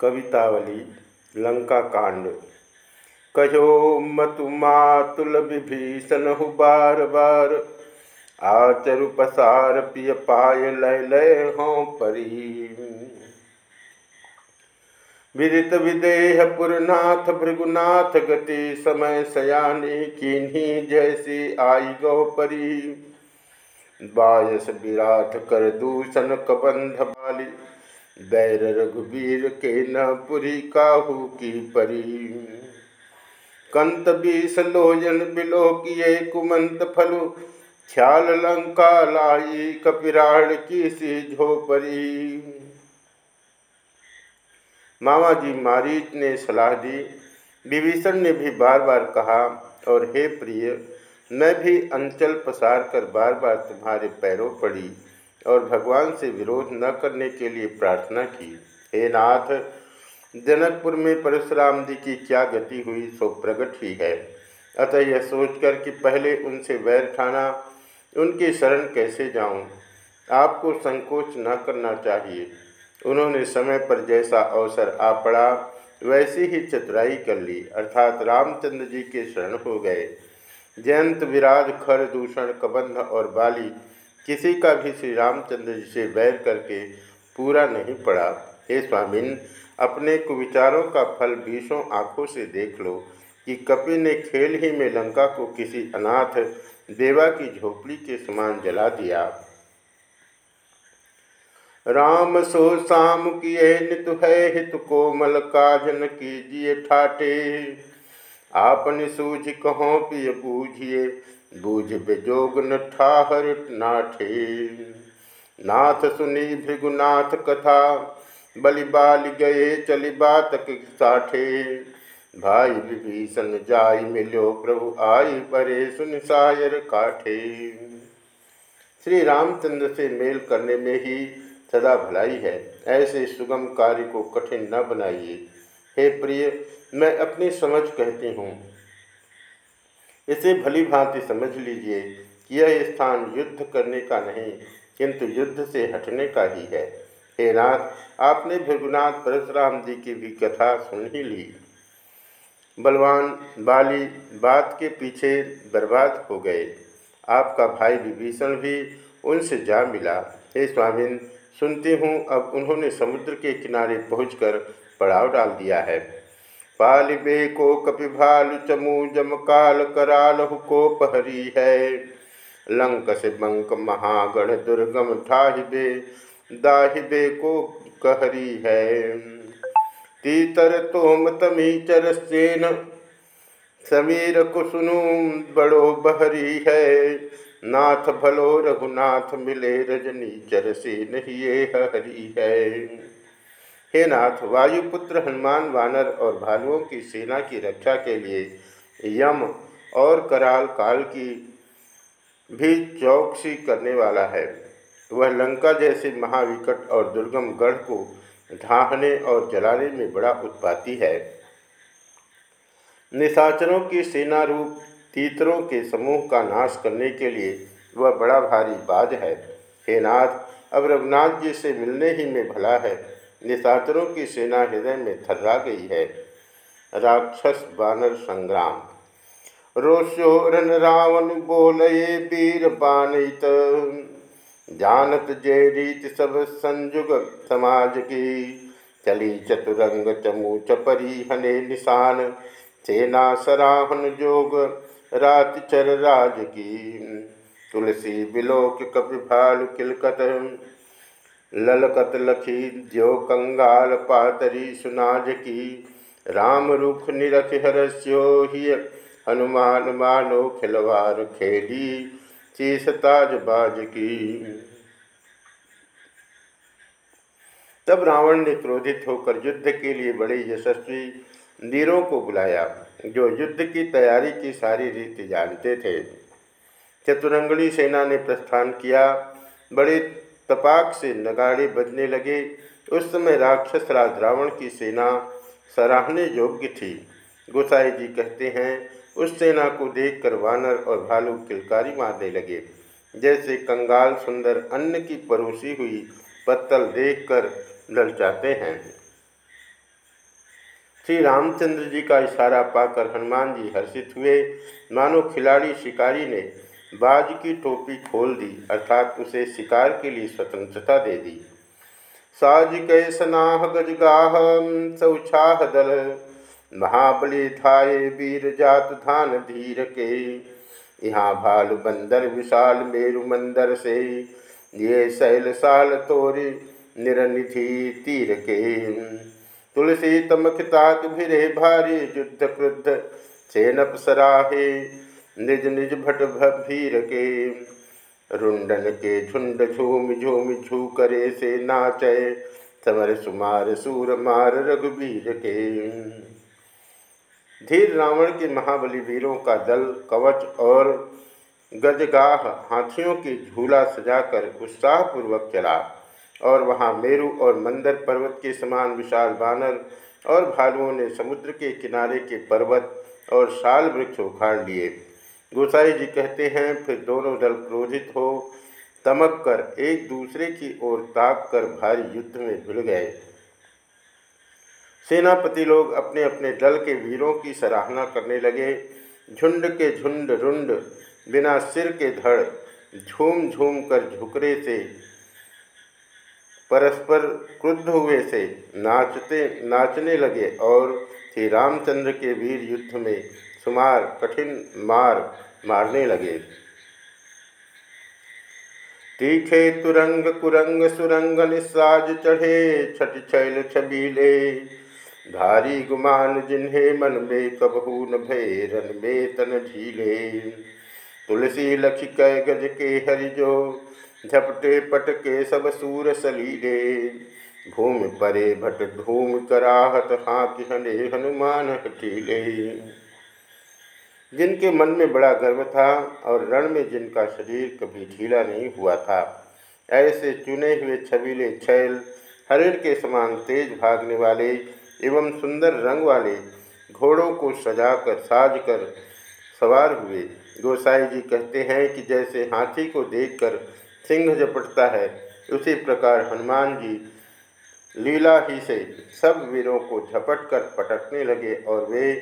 कवितावली लंका कांड कहो, मतु मातुल विभीषण हु बार बार आचरु पसार पिय पाय लय लय हों परी विदित विदेह पुरनाथ, भृगुनाथ गति समय सयानी किन्हीं जैसी आई गौ परी। बायस विराट कर दूषण कबंध बाली। बैर रघुबीर के न पुरी काहू की परी। कंत बीस लोजन बिलो किए कुमंत फलु। ख्याल लंका लाई कपिराड़ की सी झोपरी। मामा जी मारीच ने सलाह दी। विभीषण ने भी बार बार कहा, और हे प्रिय, मैं भी अंचल पसार कर बार बार तुम्हारे पैरों पड़ी। और भगवान से विरोध न करने के लिए प्रार्थना की। हे नाथ जनकपुर में परशुराम जी की क्या गति हुई सो प्रकट ही है। अतः यह सोचकर कि पहले उनसे वैर ठाना उनकी शरण कैसे जाऊँ, आपको संकोच न करना चाहिए। उन्होंने समय पर जैसा अवसर आ पड़ा वैसी ही चतुराई कर ली अर्थात रामचंद्र जी के शरण हो गए। जयंत विराज खर दूषण कबंध और बाली किसी का भी श्री रामचंद्र जी से वैर करके पूरा नहीं पड़ा। हे स्वामिन, अपने कुविचारों का फल बीसों आँखों से देख लो कि कपि ने खेल ही में लंका को किसी अनाथ देवा की झोपड़ी के समान जला दिया। राम सो साम किए, नित है हित कोमल काजन कीजिए ठाटे। आपन सूझ कहो पिय बूझिए बूझ बेजोग न ठाहर नाठे नाथ सुनी भृगुनाथ कथा, बलि बाल गए चली बात साठे। भाई विभीषण जाय मिलो प्रभु आई परे सुन सायर काठे। श्री रामचंद्र से मेल करने में ही सदा भलाई है, ऐसे सुगम कार्य को कठिन न बनाइए। हे प्रिय, मैं अपनी समझ कहती हूँ इसे भली भांति समझ लीजिए कि यह स्थान युद्ध करने का नहीं, किंतु युद्ध से हटने का ही है। हे नाथ, आपने भृगुनाथ परशुराम जी की भी कथा सुन ही ली। बलवान बाली बात के पीछे बर्बाद हो गए। आपका भाई विभीषण भी उनसे जा मिला। हे स्वामिन, सुनती हूँ, अब उन्होंने समुद्र के किनारे पहुंचकर पड़ाव डाल दिया है। पालिबे को कपिभालु चमू जम काल कराल कोप हरी है। लंक से बंक महागण दुर्गम ठाहिबे दाहिबे को कहरी है। तीतर तोम तमीचर सेन समीर कुसुनु बड़ो बहरी है। नाथ भलो रघुनाथ मिले रजनी चर से नहीं हरी है। हे नाथ, वायुपुत्र हनुमान वानर और भालुओं की सेना की रक्षा के लिए यम और कराल काल की भी चौकसी करने वाला है। वह लंका जैसे महाविकट और दुर्गम गढ़ को ढाहने और जलाने में बड़ा उत्पाती है। निशाचरों की सेना रूप तीतरों के समूह का नाश करने के लिए वह बड़ा भारी बाज है। हे नाथ, अब रघुनाथ जी से मिलने ही में भला है। निशाचरों की सेना हृदय में थर्रा गई है। राक्षस बानर संग्राम। रोशोरन रावण बोलये वीर बानित। जानत जय रीत सब संजुग समाज की। चली चतुरंग चमू चपरी हने निशान। सेना सराहन जोग रात चर राज की। तुलसी बिलोक कपि भालु किलकत। ललकत लखी जो कंगाल पातरी सुनाज की। राम रुख निरख हरस्यो ही हनुमान मानो खिलवार खेली। शीस ताज बाज की। तब रावण ने क्रोधित होकर युद्ध के लिए बड़े यशस्वी वीरों को बुलाया, जो युद्ध की तैयारी की सारी रीति जानते थे। चतुरंगड़ी सेना ने प्रस्थान किया, बड़े तपाक से नगाड़े बजने लगे। उस समय राक्षस राज रावण की सेना सराहने योग्य थी। गोसाई जी कहते हैं, उस सेना को देखकर वानर और भालू किलकारी मारने लगे। जैसे कंगाल सुंदर अन्न की परोसी हुई पत्तल देखकर ललचाते हैं। श्री रामचंद्र जी का इशारा पाकर हनुमान जी हर्षित हुए। मानो खिलाड़ी शिकारी ने बाज की टोपी खोल दी, अर्थात उसे शिकार के लिए स्वतंत्रता दे दी। साज कै सनाह गजगाह सौछाह दल। महाबली थाए वीर जात धान धीर के। यहाँ भाल बंदर विशाल मेरु मंदर से। ये शैल साल तोरी निरनिधि तीर के। तुलसी तमखिताक भिरे भारी, युद्ध क्रुद्ध। सेनप सराहे निज निज भट भीर के रुंडन के झुंड झूम झूम झू करे से नाचे, समर सुमार सूर मार रघुबीर के। धीर रावण के महाबली वीरों का दल कवच और गजगाह हाथियों की झूला सजाकर उत्साहपूर्वक चला और वहाँ मेरु और मंदर पर्वत के समान विशाल बानर और भालुओं ने समुद्र के किनारे के पर्वत और शाल वृक्ष उखाड़ लिए। गोसाई जी कहते हैं, फिर दोनों दल क्रोधित हो तमक कर एक दूसरे की ओर ताक कर भारी युद्ध में भिड़ गए। सेनापति लोग अपने अपने दल के वीरों की सराहना करने लगे। झुंड के झुंड रुंड, बिना सिर के धड़ झूम झूम कर झुकरे से, परस्पर क्रुद्ध हुए से नाचते नाचने लगे और श्री रामचंद्र के वीर युद्ध में सुमार, कठिन मार मारने लगे। तीखे तुरंग कुरंग सुरंग निस्साज चढ़े छठ छैल छबीले। भारी गुमान जिन्हें मन में कबहू न भय रन में तन झीले तुलसी लक्ष कै गज के हरिजो झपटे पटके सब सूर सलीले। भूमि परे भट धूम कराहत हाँक हने हनुमान हठीले जिनके मन में बड़ा गर्व था और रण में जिनका शरीर कभी ढीला नहीं हुआ था। ऐसे चुने हुए छबीले छैल, हरिण के समान तेज भागने वाले एवं सुंदर रंग वाले घोड़ों को सजाकर साज कर सवार हुए। गोसाई जी कहते हैं कि जैसे हाथी को देखकर सिंह झपटता है, उसी प्रकार हनुमान जी लीला ही से सब वीरों को झपट कर पटकने लगे और वे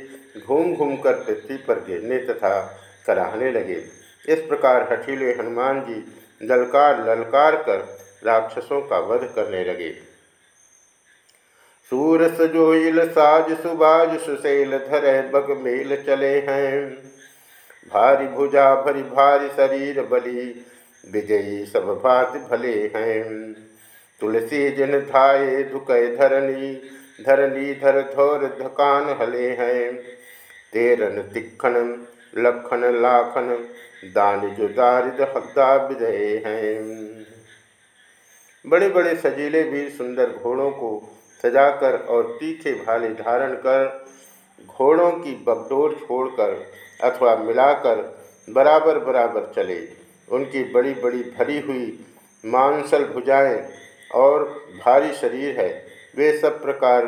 घूम घूम कर पृथ्वी पर गिरने तथा कराहने लगे। इस प्रकार हठीले हनुमान जी ललकार ललकार कर राक्षसों का वध करने लगे। सूर सजोइल साज सुबाज सुशैल धर बग मेल चले हैं। भारी भुजा, भरी भारी शरीर, बली, विजयी सब भात भले हैं। तुलसी जिन धाये धुकय धरनी धरनी धर धोर धकान हले हैं। तेरन तिखन, लखन, लाखन, दान जो दारिद हद्दा विजय हैं। बड़े बड़े सजीले भी सुंदर घोड़ों को सजाकर और तीखे भाले धारण कर, घोड़ों की बगडोर छोड़कर अथवा मिलाकर बराबर बराबर चले। उनकी बड़ी बड़ी भरी हुई मांसल भुजाएँ और भारी शरीर है, वे सब प्रकार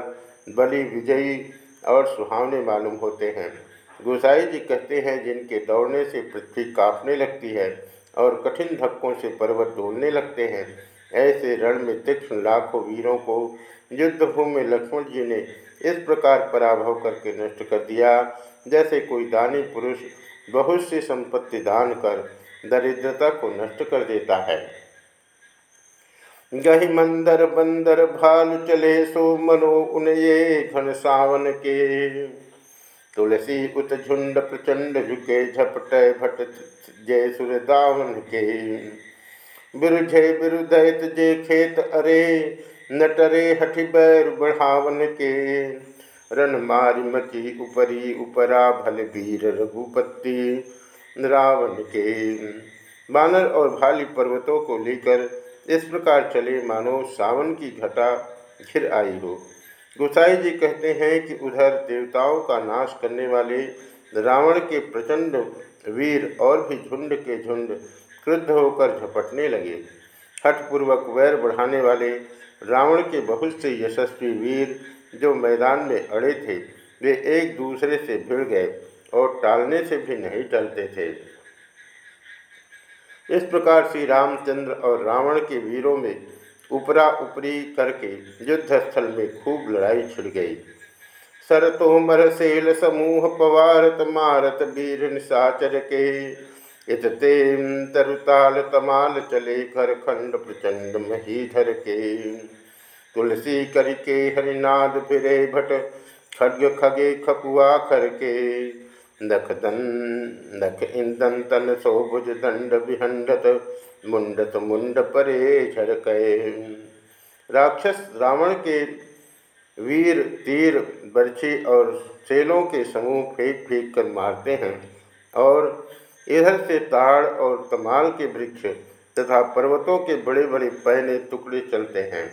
बलि विजयी और सुहावने मालूम होते हैं। गोसाई जी कहते हैं, जिनके दौड़ने से पृथ्वी कांपने लगती है और कठिन धक्कों से पर्वत डोलने लगते हैं। ऐसे रण में तीक्ष्ण लाखों वीरों को युद्धभूमि में लक्ष्मण जी ने इस प्रकार पराभव करके नष्ट कर दिया, जैसे कोई दानी पुरुष बहुत सी संपत्ति दान कर दरिद्रता को नष्ट कर देता है। गही मंदर बंदर भाल चले सो मनो उन ये घन सावन के। तुलसी उत झुंड प्रचंड झुके झपट भट जय सुर दावन के। बिरुझे बिरुदैत जे खेत अरे, नटरे हठि बैर बढ़ावन के। रन मारी मची उपरी उपरा भल वीर रघुपति रावण के। बानर और भाली पर्वतों को लेकर इस प्रकार चले मानो सावन की घटा घिर आई हो। गोसाई जी कहते हैं कि उधर देवताओं का नाश करने वाले रावण के प्रचंड वीर और भी झुंड के झुंड क्रुद्ध होकर झपटने लगे। हठपूर्वक वैर बढ़ाने वाले रावण के बहुत से यशस्वी वीर जो मैदान में अड़े थे, वे एक दूसरे से भिड़ गए और टालने से भी नहीं टलते थे। इस प्रकार श्री रामचंद्र और रावण के वीरों में उपरा उपरी करके युद्ध स्थल में खूब लड़ाई छिड़ गई। सरतोमर सेल समूह पवारत मारत वीर निशाचर के। इत ते तरुताल तमाल चले खर खंड प्रचंड महीधर के। तुलसी करके हरिनाद फिरे भट खगे खपुआ खर के। नख दन नख इंदन तन सोभुज दंड विहंडत मुंडत मुंड परे झड़क राक्षस रावण के वीर तीर बर्छी और सेलों के समूह फेंक फेंक कर मारते हैं और इधर से ताड़ और तमाल के वृक्ष तथा पर्वतों के बड़े बड़े पहने टुकड़े चलते हैं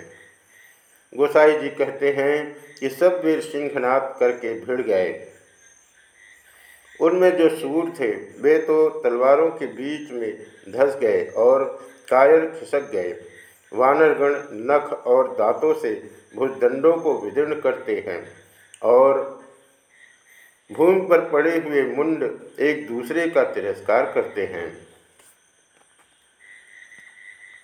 गोसाई जी कहते हैं कि सब वीर सिंहनाथ करके भिड़ गए उनमें जो सूर थे, वे तो तलवारों के बीच में धस गए और कायर खिसक गए। वानरगण नख और दांतों से भुजदंडों को विदीर्ण करते हैं और भूमि पर पड़े हुए मुंड एक दूसरे का तिरस्कार करते हैं।